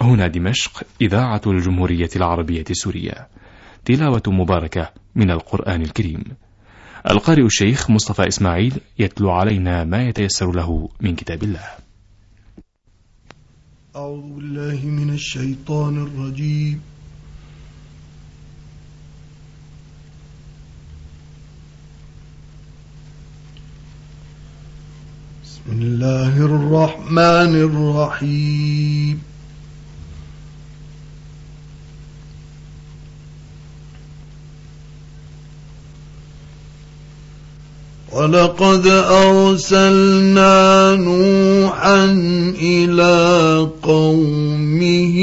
هنا دمشق إذاعة الجمهورية العربية السورية. تلاوة مباركة من القرآن الكريم. القارئ الشيخ مصطفى إسماعيل يتلو علينا ما يتيسر له من كتاب الله. أعوذ بالله من الشيطان الرجيم. بسم الله الرحمن الرحيم. ولقد أرسلنا نوحا إلى قومه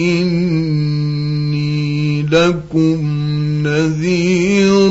إني لكم نذير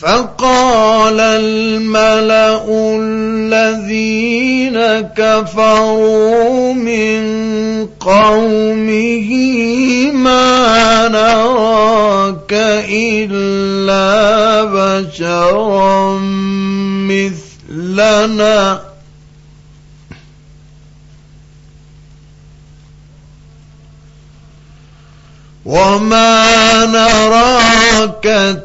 فقال الملأ الذين كفروا من قومه ما نراك إلا بشرا مثلنا. وما نراك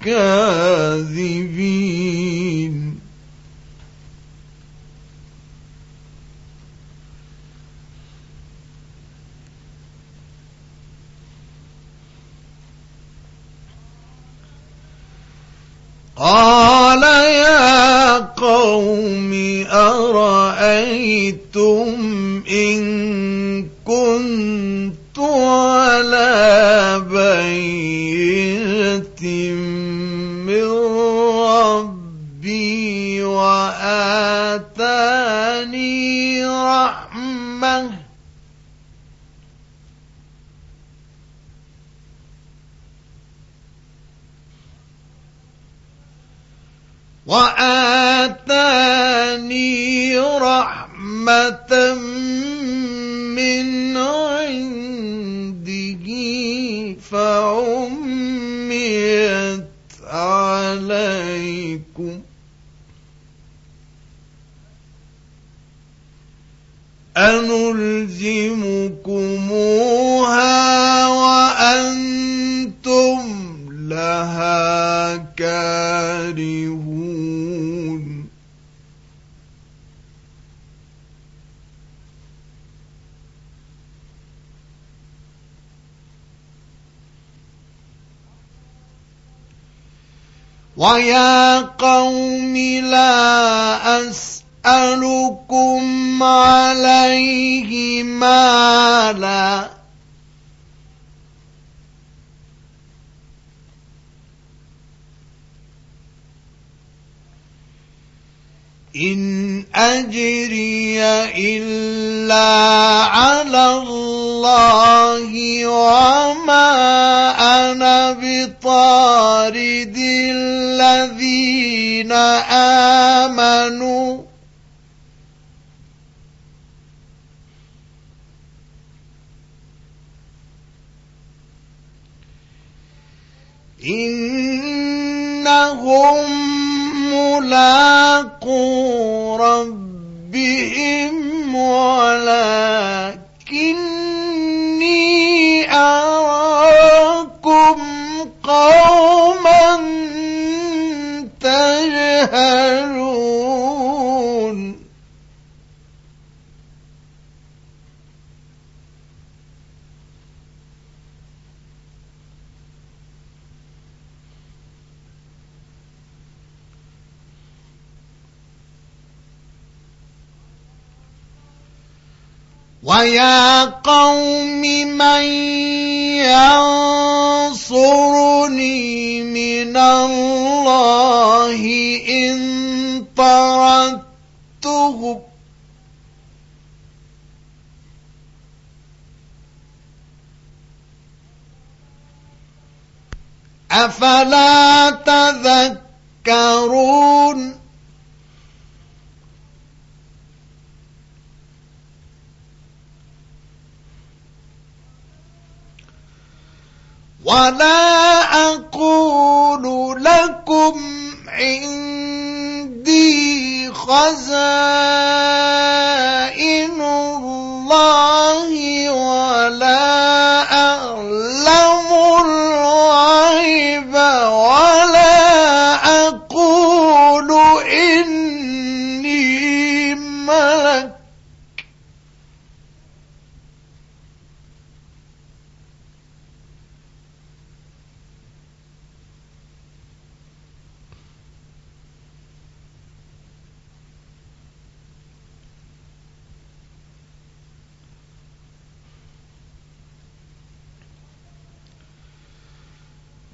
نظنكم كاذبين قال يا قوم أرأيتم إن كنت على وآتاني رحمة ويا قوم لا أسألكم عليه مالا. إن أجري إلا على الله. الله وما أنا بطارد الذين آمنوا. إنهم ملاقو ربهم ولا قوما تجهلون. ويا قوم من ينصرني من الله إن طردتهم أفلا تذكرون ولا أقول لكم عندي خزائن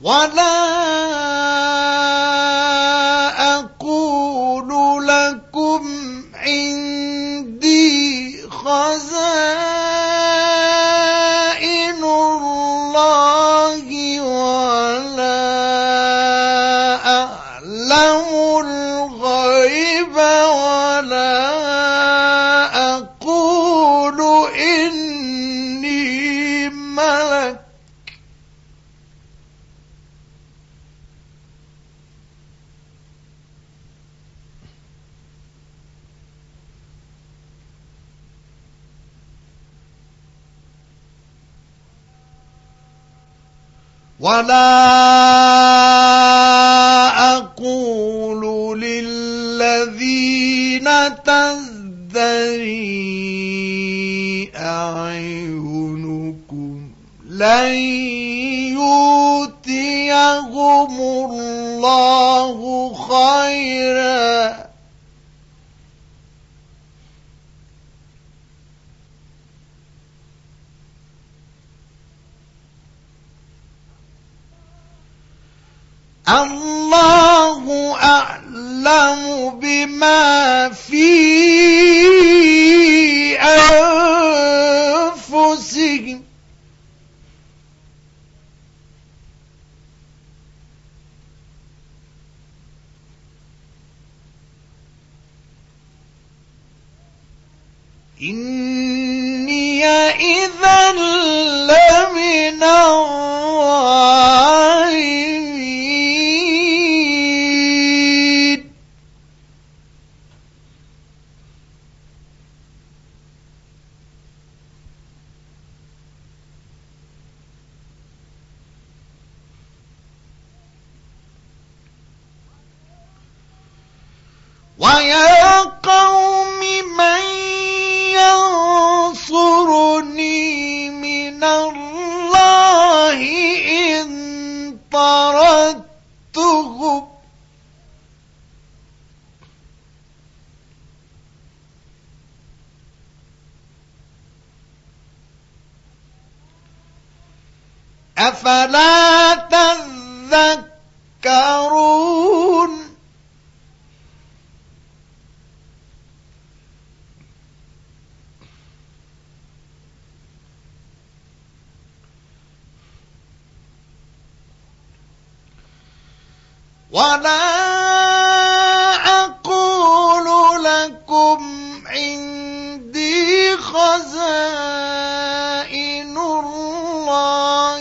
ولا ولا أقول للذين تزدري أعينكم لن يؤتيهم الله خيرا الله أعلم بما في ويا قوم ولا أقول لكم عندي خزائن الله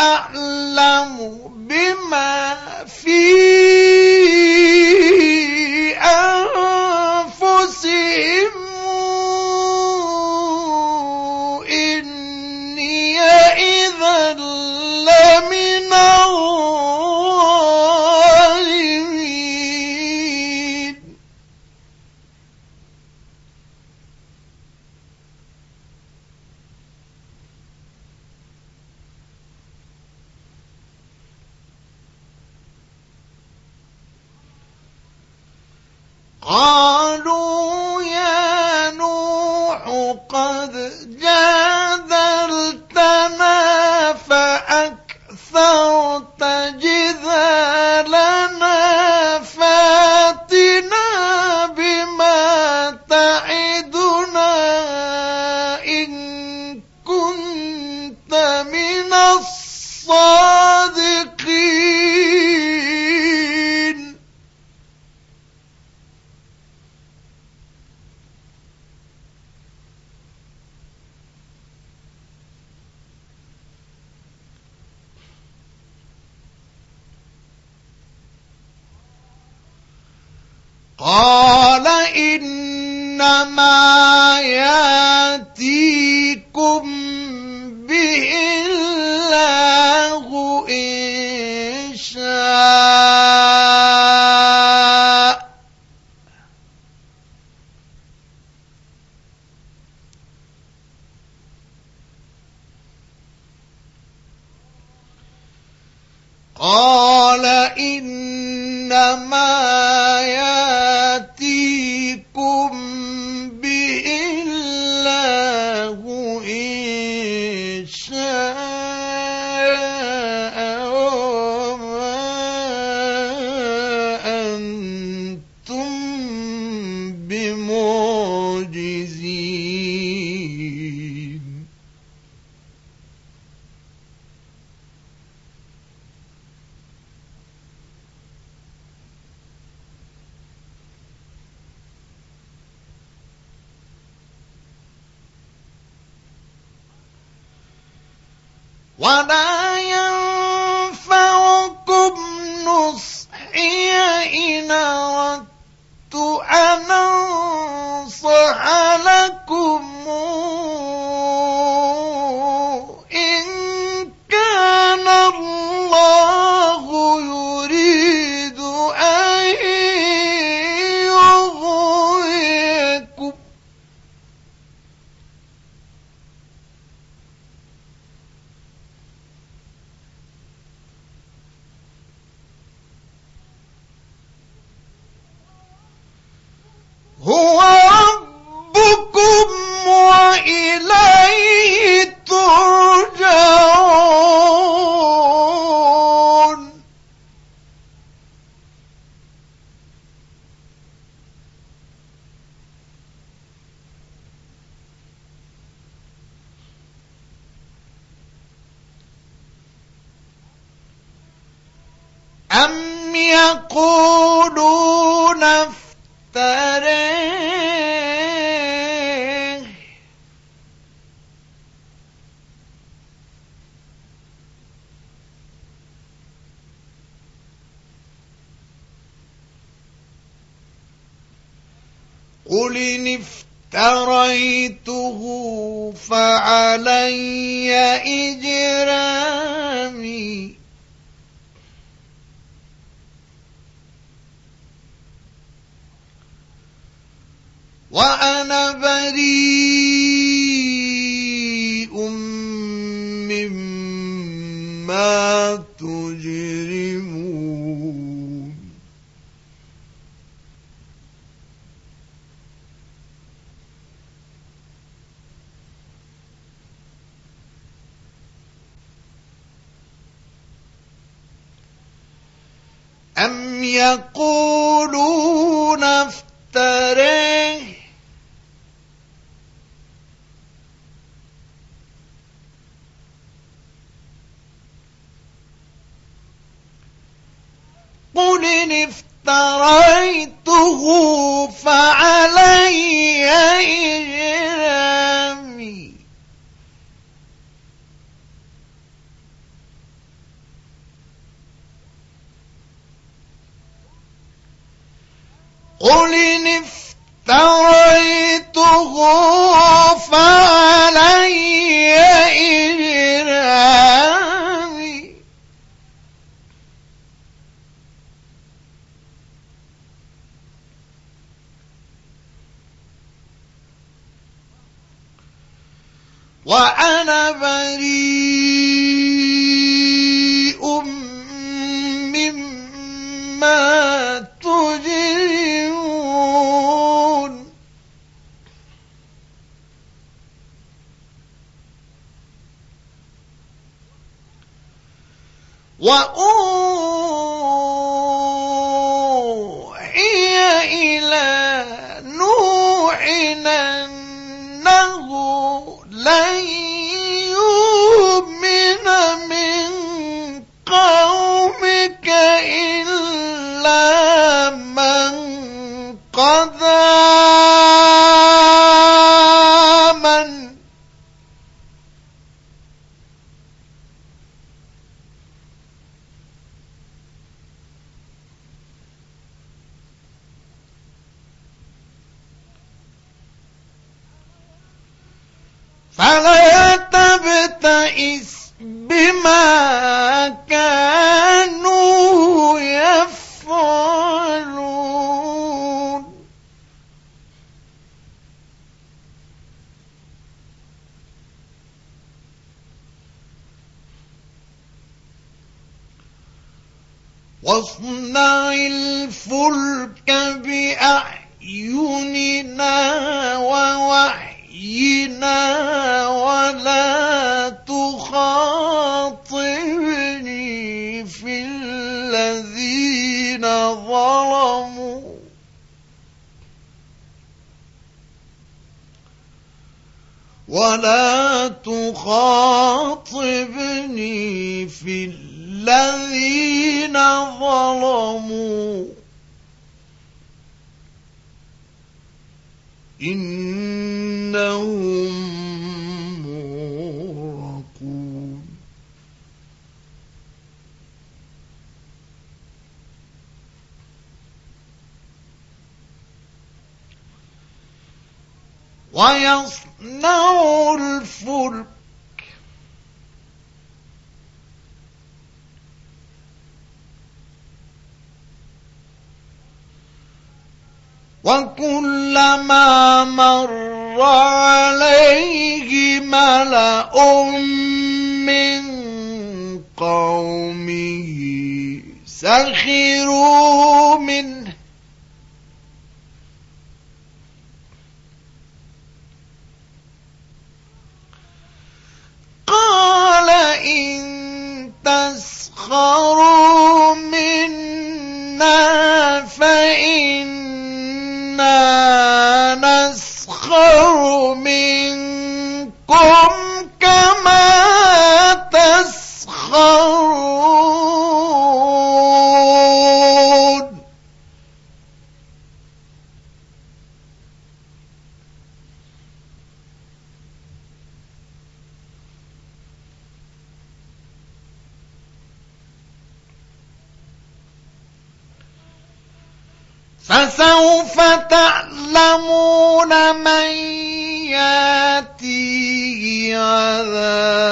أعلم بما في جادلتنا قال إنما أم يقولون افتريه؟ قل إن افتريته فعلي إجرامي وأنا بريء مما تجرمون. أم يقولون افتريه قل إن افتريته فعلي إجرامي. قل إن افتريته فعلي وأنا بريء. فلا تبتئس بما ولا تخاطبني في الذين ظلموا. إنهم مغرقون. ويصنع الفلك. وكلما مر عليه ملأ من قومه سخروا منه تسخروا عذاب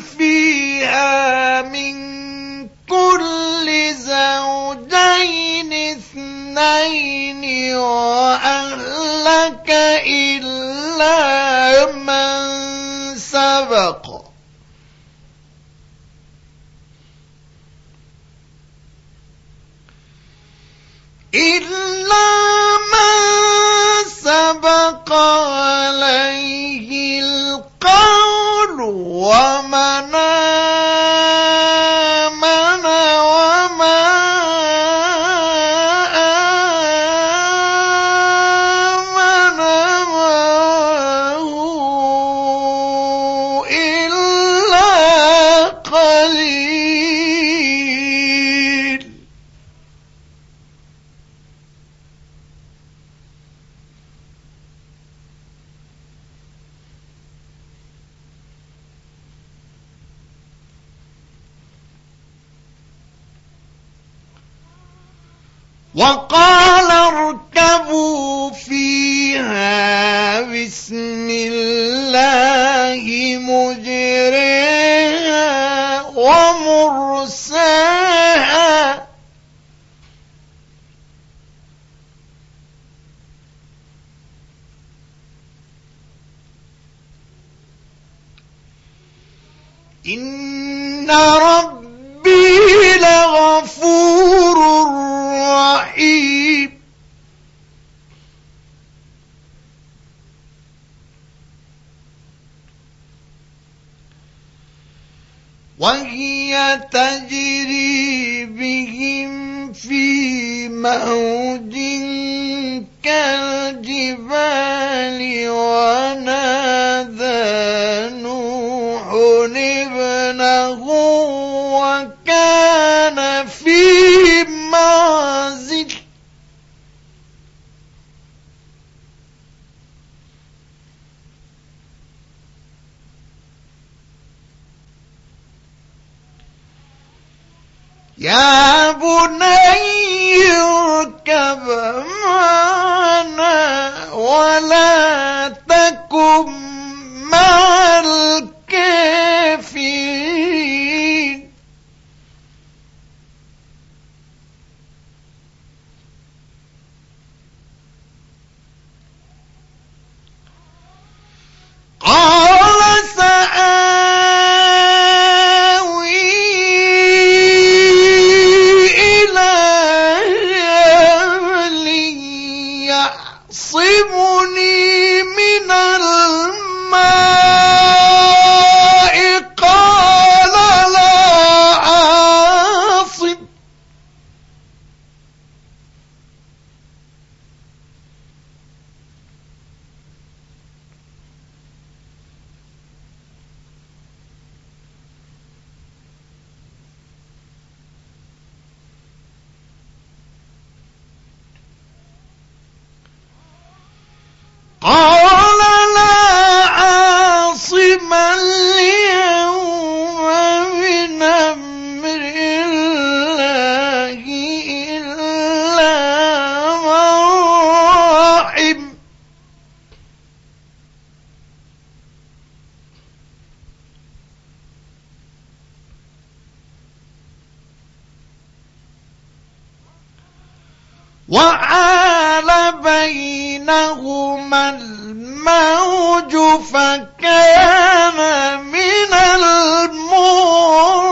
فيها من كل زوجين اثنين وأهلك إلا من سبق. إلا من سبق عليه القول وقال اركبوا فيها بسم الله مجريها وهي تجري بهم في موج كالجبال ونادى يا وحال بينهما الموج فكان من المغرقين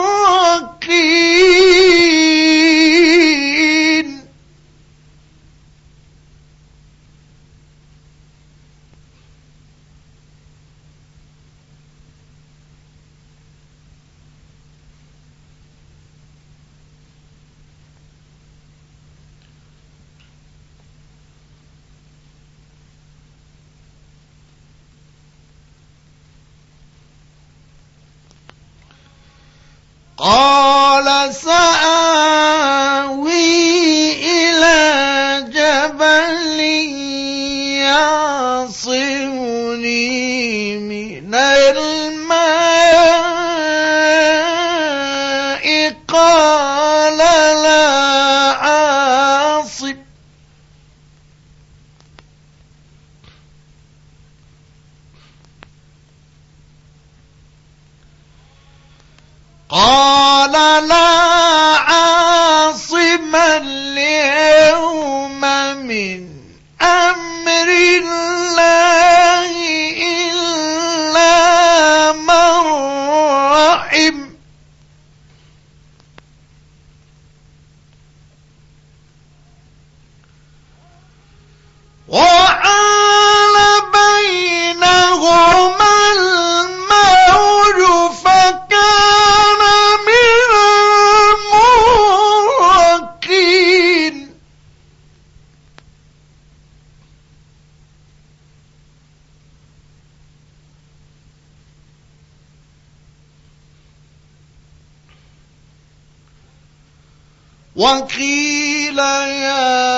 وقيل يا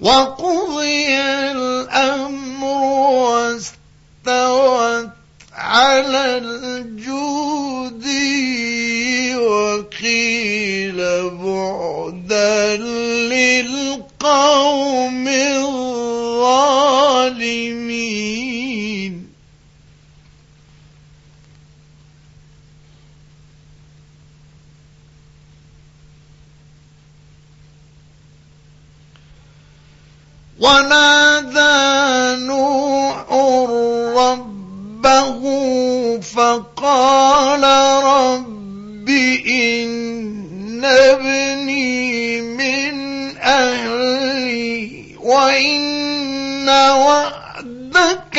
وقضي الأمر واستوت على الجود وقيل بعدا للقوم ونادى نوح ربه فقال رب إن ابني من أهلي وإن وعدك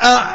uh,